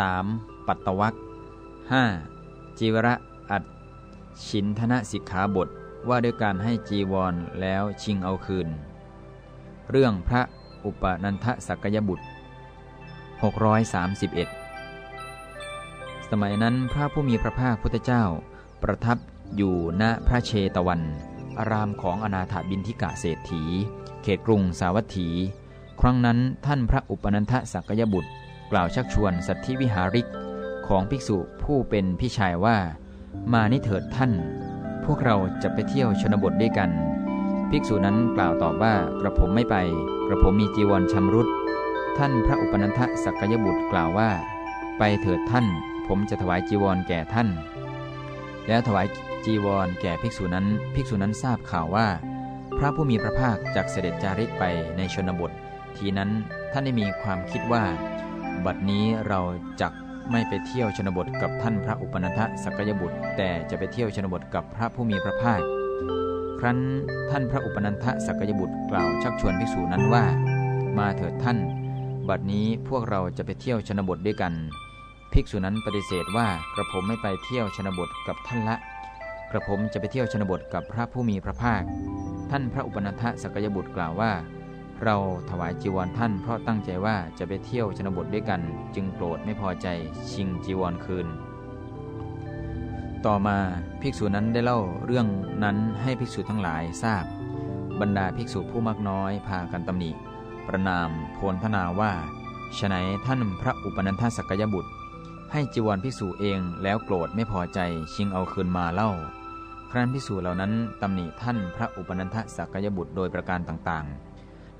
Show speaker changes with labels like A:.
A: 3. ปัตตวัก 5. จีวระอัดชินธนสิกขาบทว่าด้วยการให้จีวรแล้วชิงเอาคืน เรื่องพระอุปนันทสักยบุตร 631 สมัยนั้นพระผู้มีพระภาคพุทธเจ้า ประทับอยู่ณพระเชตวัน อารามของอนาถบินทิกะเศรษฐี เขตกรุงสาวัตถี ครั้งนั้นท่านพระอุปนันทสักยบุตร กล่าวชักชวนสัตธิวิหาริกของภิกษุผู้เป็นพี่ชายว่า มานิเถิดท่าน พวกเราจะไปเที่ยวชนบทด้วยกัน ภิกษุนั้นกล่าวตอบว่ากระผมไม่ไป กระผมมีจีวรชำรุดท่านพระอุปนันทสักยบุตรกล่าวว่า ไปเถิดท่าน ผมจะถวายจีวรแก่ท่าน แล้วถวายจีวรแก่ภิกษุนั้น ภิกษุนั้นทราบข่าวว่า พระผู้มีพระภาคจากเสด็จจาริกไปในชนบท ทีนั้นท่านได้มีความคิดว่า บัดนี้เราจักไม่ไปเที่ยวชนบทกับท่านพระอุปนันทสักยบุตร แต่จะไปเที่ยวชนบทกับพระผู้มีพระภาค ครั้นท่านพระอุปนันทสักยบุตรกล่าวชักชวนภิกษุนั้นว่า มาเถิดท่าน บัดนี้พวกเราจะไปเที่ยวชนบทด้วยกัน ภิกษุนั้นปฏิเสธว่ากระผมไม่ไปเที่ยวชนบทกับท่านละ กระผมจะไปเที่ยวชนบทกับพระผู้มีพระภาค ท่านพระอุปนันทสักยบุตรกล่าวว่า เราถวายจีวรท่านเพราะตั้งใจว่าจะไปเที่ยวชนบทด้วยกัน จึงโกรธไม่พอใจชิงจีวรคืน ต่อมาภิกษุนั้นได้เล่าเรื่องนั้นให้ภิกษุทั้งหลายทราบ บรรดาภิกษุผู้มากน้อยพากันตำหนิประนามโพลธนาว่าฉนัยท่านพระอุปนันทสักยบุตร ให้จีวรภิกษุเองแล้วโกรธไม่พอใจชิงเอาคืนมาเล่าครั้นภิกษุเหล่านั้นตำหนิท่านพระอุปนันทสักยบุตรโดยประการต่างๆ